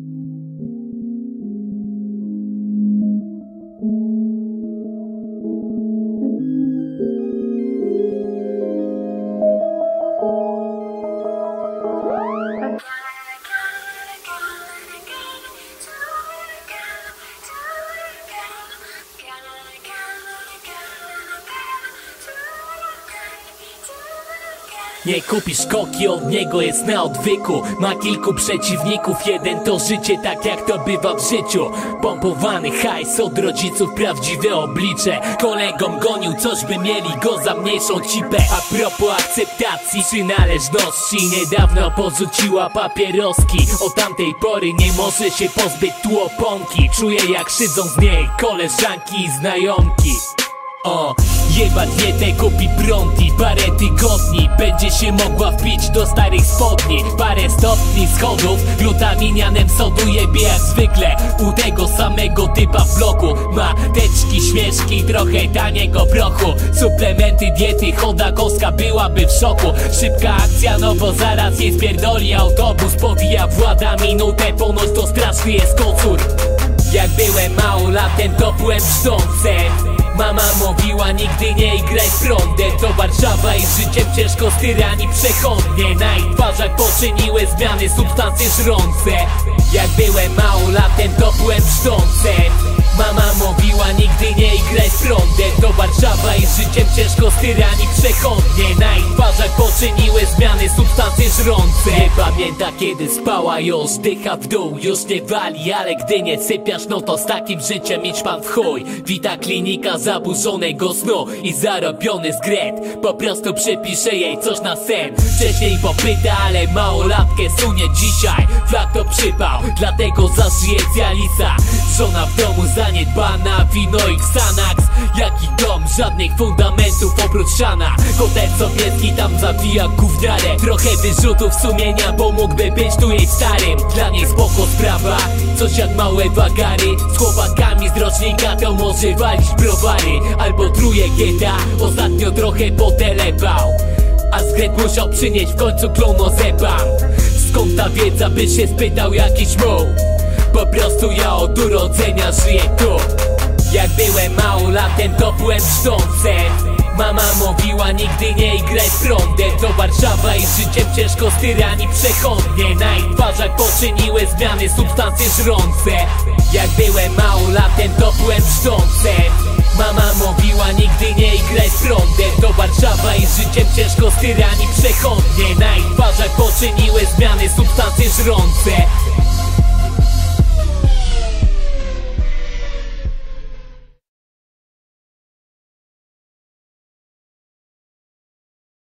thank you Nie kupisz koki, od niego jest na odwyku. Ma kilku przeciwników, jeden to życie Tak jak to bywa w życiu. Pompowany hajs od rodziców, prawdziwe oblicze. Kolegom gonił, coś by mieli go za mniejszą cipę. A propos akceptacji, przynależności Niedawno porzuciła papieroski. Od tamtej pory nie może się pozbyć tłoponki Czuję jak szydzą z niej koleżanki i znajomki. O, jeba dietę, kupi prąd parę tygodni. Będzie się mogła wpić do starych spodni. Parę stopni schodów, glutaminianem sodu jebie jak zwykle. U tego samego typa w bloku. Ma teczki, śmieszki, trochę taniego prochu. Suplementy diety, choda koska byłaby w szoku. Szybka akcja, no bo zaraz jej spierdoli. Autobus Powija włada minutę, ponoć to straszny jest kocur. Jak byłem małolatem, to byłem brzdącem Mama mówiła nigdy nie graj z prądem To Warszawa i życiem ciężko styrani przechodnie. Na ich twarzach poczyniły zmiany substancje żrące. Jak byłem małolatem to byłem brzdącem Mama mówiła nigdy nie graj z prądem To Warszawa i życiem ciężko styrani przechodnie. Na ich twarzach poczyniły zmiany substancje żrące. Nie pamięta kiedy spała już dycha w dół Już nie wali, ale gdy nie sypiasz No to z takim życiem idź pan w chuj. Wita klinika zaburzonego snu I zarobiony zgret. Po prostu przypiszę jej coś na sen. Wcześniej popyta, ale małolatkę sunie dzisiaj. Flag to przypał, dlatego zażyje Cialisa Żona w domu zaniedbana, wino i Xanax Jaki dom, żadnych fundamentów oprócz szana. Hotel sowiecki tam zawija gówniarę. Trochę wyrzutów sumienia, bo mógłby być tu jej starym. Dla niej spoko sprawa, coś jak małe wagary. Z chłopakami z rocznika to może walić browary. Albo truje gieta, ostatnio trochę potelepał a zgret musiał przynieść w końcu klonozepam Skąd ta wiedza by się spytał jakiś muł? Po prostu ja od urodzenia żyję tu byłem małolatem to byłem brzdącem Mama mówiła nigdy nie graj z prądem To Warszawa i życiem ciężko styrani przechodnie. Na ich twarzach poczyniły zmiany substancje żrące. Jak byłem małolatem to byłem brzdącem Mama mówiła nigdy nie graj z prądem To Warszawa i życiem ciężko styrani przechodnie. Na ich twarzach poczyniły zmiany substancje żrące